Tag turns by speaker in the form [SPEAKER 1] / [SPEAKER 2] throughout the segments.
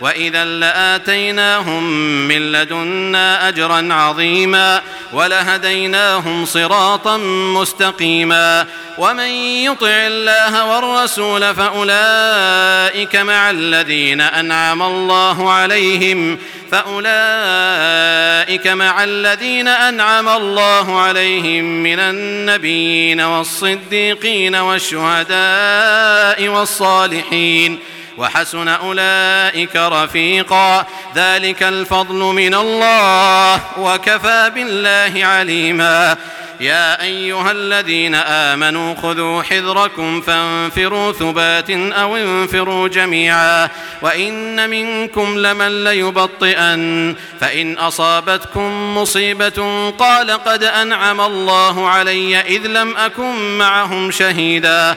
[SPEAKER 1] وإذا لآتيناهم من لدنا أجرا عظيما ولهديناهم صراطا مستقيما ومن يطع الله والرسول فأولئك مع الذين أنعم الله عليهم فأولئك مع الذين أنعم الله عليهم من النبيين والصديقين والشهداء والصالحين وحسن أولئك رفيقا. ذلك الفضل من الله وكفى بالله عليما. يا أيها الذين آمنوا خذوا حذركم فانفروا ثبات أو انفروا جميعا. وإن منكم لمن ليبطئن. فإن أصابتكم مصيبة قال قد أنعم الله علي إذ لم أكن معهم شهيداً.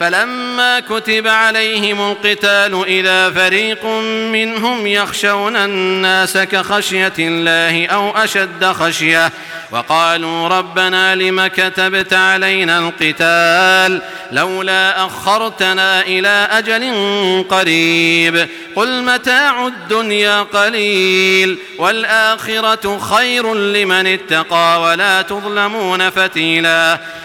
[SPEAKER 1] فلما كتب عليهم القتال إذا فريق منهم يخشون الناس كخشية الله أو أشد خشية وقالوا ربنا لما كتبت علينا القتال لولا أخرتنا إلى أجل قريب قل متاع الدنيا قليل والآخرة خير لمن اتقى ولا تظلمون فتيلاً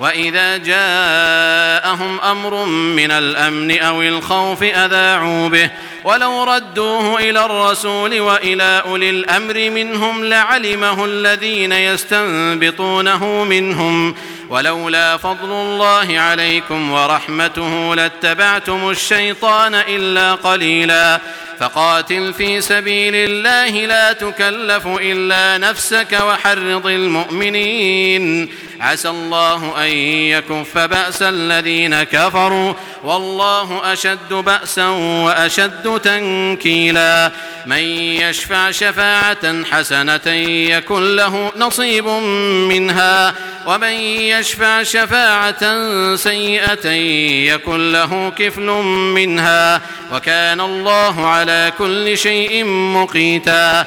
[SPEAKER 1] وَإِذَا جَاءَهُمْ أَمْرٌ مِّنَ الْأَمْنِ أَوِ الْخَوْفِ أَذَاعُوا بِهِ وَلَوْ رَدُّوهُ إِلَى الرَّسُولِ وَإِلَى أُولِي الْأَمْرِ مِنْهُمْ لَعَلِمَهُ الَّذِينَ يَسْتَنبِطُونَهُ مِنْهُمْ ولولا فضل الله عليكم ورحمته لاتبعتم الشيطان إلا قليلا فقاتل في سبيل الله لا تكلف إلا نفسك وحرض المؤمنين عسى الله أن يكف بأس الذين كفروا والله أشد بأسا وأشد تنكيلا. من يشفع شفاعة حسنة يكن له نصيب منها. ومن يشفع شفاعة سيئة يكن له كفل منها. وكان الله على كل شيء مقيتا.